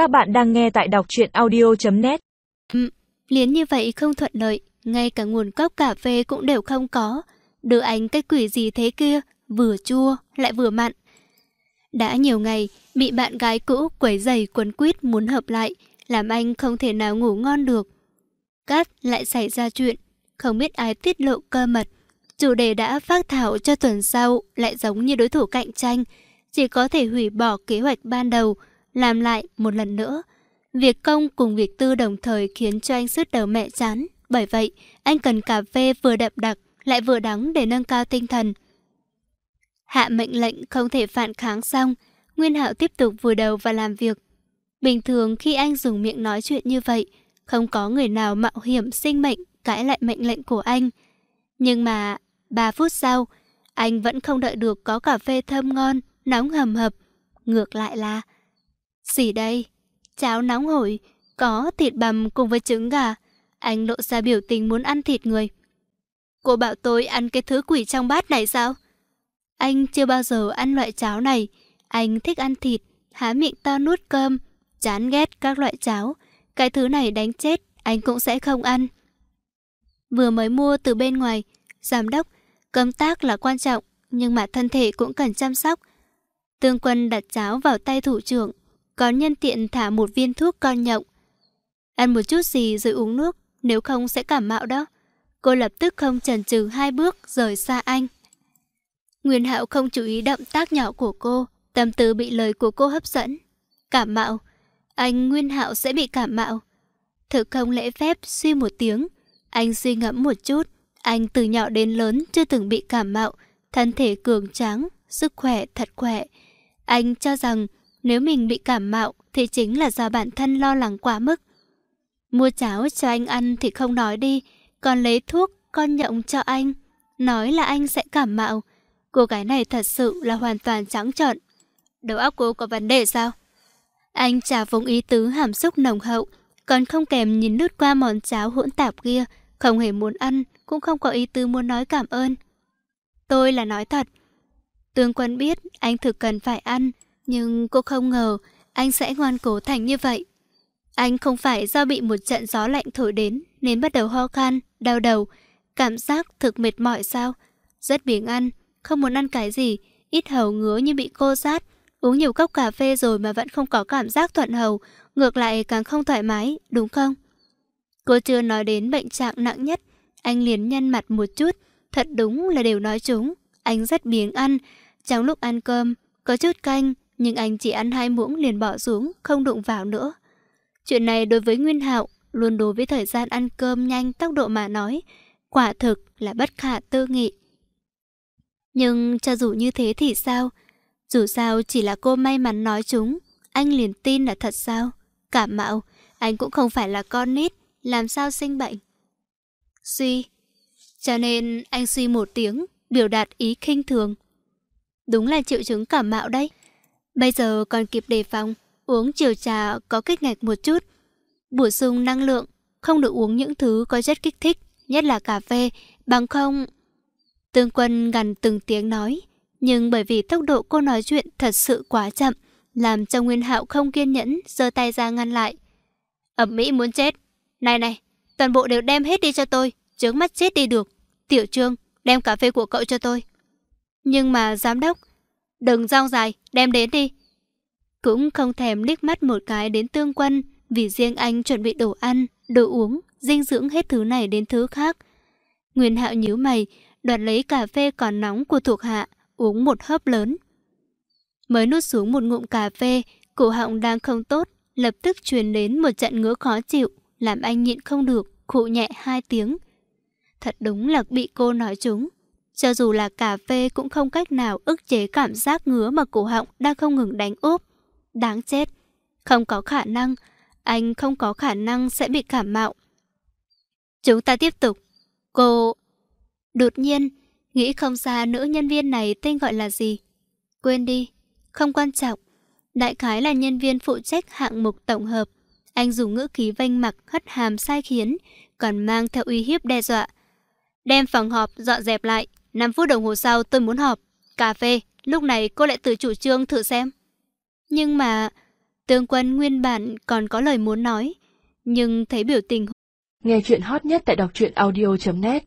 Các bạn đang nghe tại đọc truyện audio.net ừ, Liến như vậy không thuận lợi, ngay cả nguồn cốc cà phê cũng đều không có. Đưa anh cái quỷ gì thế kia, vừa chua lại vừa mặn. Đã nhiều ngày, bị bạn gái cũ quấy giày quấn quýt muốn hợp lại, làm anh không thể nào ngủ ngon được. Cát lại xảy ra chuyện, không biết ai tiết lộ cơ mật. Chủ đề đã phát thảo cho tuần sau lại giống như đối thủ cạnh tranh, chỉ có thể hủy bỏ kế hoạch ban đầu, làm lại một lần nữa. Việc công cùng việc tư đồng thời khiến cho anh sứt đầu mẹ chán. Bởi vậy, anh cần cà phê vừa đậm đặc, lại vừa đắng để nâng cao tinh thần. Hạ mệnh lệnh không thể phản kháng xong, Nguyên Hạo tiếp tục vùi đầu và làm việc. Bình thường khi anh dùng miệng nói chuyện như vậy, không có người nào mạo hiểm sinh mệnh cãi lại mệnh lệnh của anh. Nhưng mà, 3 phút sau, anh vẫn không đợi được có cà phê thơm ngon, nóng hầm hập. Ngược lại là... Gì đây? Cháo nóng hổi, có thịt bằm cùng với trứng gà. Anh lộ ra biểu tình muốn ăn thịt người. Cô bảo tôi ăn cái thứ quỷ trong bát này sao? Anh chưa bao giờ ăn loại cháo này. Anh thích ăn thịt, há miệng to nuốt cơm, chán ghét các loại cháo. Cái thứ này đánh chết, anh cũng sẽ không ăn. Vừa mới mua từ bên ngoài, giám đốc, công tác là quan trọng, nhưng mà thân thể cũng cần chăm sóc. Tương quân đặt cháo vào tay thủ trưởng, còn nhân tiện thả một viên thuốc con nhộng. Ăn một chút gì rồi uống nước, nếu không sẽ cảm mạo đó. Cô lập tức không chần chừ hai bước rời xa anh. Nguyên Hạo không chú ý động tác nhỏ của cô, tâm tư bị lời của cô hấp dẫn. Cảm mạo, anh Nguyên Hạo sẽ bị cảm mạo. Thực không lễ phép suy một tiếng, anh suy ngẫm một chút, anh từ nhỏ đến lớn chưa từng bị cảm mạo, thân thể cường tráng, sức khỏe thật khỏe. Anh cho rằng nếu mình bị cảm mạo thì chính là do bản thân lo lắng quá mức. Mua cháo cho anh ăn thì không nói đi, còn lấy thuốc con nhộng cho anh, nói là anh sẽ cảm mạo. Cô gái này thật sự là hoàn toàn trắng trợn. Đầu óc cô có vấn đề sao? Anh trả vùng ý tứ hàm xúc nồng hậu, còn không kèm nhìn lướt qua món cháo hỗn tạp kia, không hề muốn ăn, cũng không có ý tứ muốn nói cảm ơn. Tôi là nói thật. Tương quân biết anh thực cần phải ăn, nhưng cô không ngờ anh sẽ ngoan cố thành như vậy. Anh không phải do bị một trận gió lạnh thổi đến nên bắt đầu ho khan, đau đầu, cảm giác thực mệt mỏi sao? Rất biếng ăn, không muốn ăn cái gì, ít hầu ngứa như bị cô sát. Uống nhiều cốc cà phê rồi mà vẫn không có cảm giác thuận hầu, ngược lại càng không thoải mái, đúng không? Cô chưa nói đến bệnh trạng nặng nhất, anh liền nhăn mặt một chút, thật đúng là đều nói chúng. Anh rất biếng ăn, trong lúc ăn cơm, có chút canh, nhưng anh chỉ ăn hai muỗng liền bỏ xuống, không đụng vào nữa. Chuyện này đối với Nguyên Hạo, luôn đối với thời gian ăn cơm nhanh tốc độ mà nói, quả thực là bất khả tư nghị. Nhưng cho dù như thế thì sao? Dù sao chỉ là cô may mắn nói chúng, anh liền tin là thật sao? Cảm mạo, anh cũng không phải là con nít, làm sao sinh bệnh? Suy. Cho nên anh suy một tiếng, biểu đạt ý khinh thường. Đúng là triệu chứng cảm mạo đấy. Bây giờ còn kịp đề phòng, uống chiều trà có kích ngạch một chút. Bổ sung năng lượng, không được uống những thứ có chất kích thích, nhất là cà phê, bằng không... Tương quân gần từng tiếng nói, nhưng bởi vì tốc độ cô nói chuyện thật sự quá chậm, làm cho Nguyên Hạo không kiên nhẫn, giơ tay ra ngăn lại. Ẩm mỹ muốn chết. Này này, toàn bộ đều đem hết đi cho tôi, chướng mắt chết đi được. Tiểu Trương, đem cà phê của cậu cho tôi. Nhưng mà giám đốc, đừng rong dài, đem đến đi. Cũng không thèm liếc mắt một cái đến tương quân, vì riêng anh chuẩn bị đồ ăn, đồ uống, dinh dưỡng hết thứ này đến thứ khác. Nguyên Hạo nhíu mày, đoạt lấy cà phê còn nóng của thuộc hạ, uống một hớp lớn. Mới nuốt xuống một ngụm cà phê, cổ họng đang không tốt, lập tức truyền đến một trận ngứa khó chịu, làm anh nhịn không được, khụ nhẹ hai tiếng. Thật đúng là bị cô nói trúng. Cho dù là cà phê cũng không cách nào ức chế cảm giác ngứa mà cổ họng đang không ngừng đánh úp. Đáng chết. Không có khả năng, anh không có khả năng sẽ bị cảm mạo. Chúng ta tiếp tục. Cô... Đột nhiên, nghĩ không ra nữ nhân viên này tên gọi là gì. Quên đi, không quan trọng. Đại khái là nhân viên phụ trách hạng mục tổng hợp. Anh dùng ngữ khí vanh mặc hất hàm sai khiến, còn mang theo uy hiếp đe dọa. Đem phòng họp dọn dẹp lại, 5 phút đồng hồ sau tôi muốn họp. Cà phê, lúc này cô lại tự chủ trương thử xem. Nhưng mà... Tương Quân nguyên bản còn có lời muốn nói, nhưng thấy biểu tình Nghe chuyện hot nhất tại đọc truyện audio.net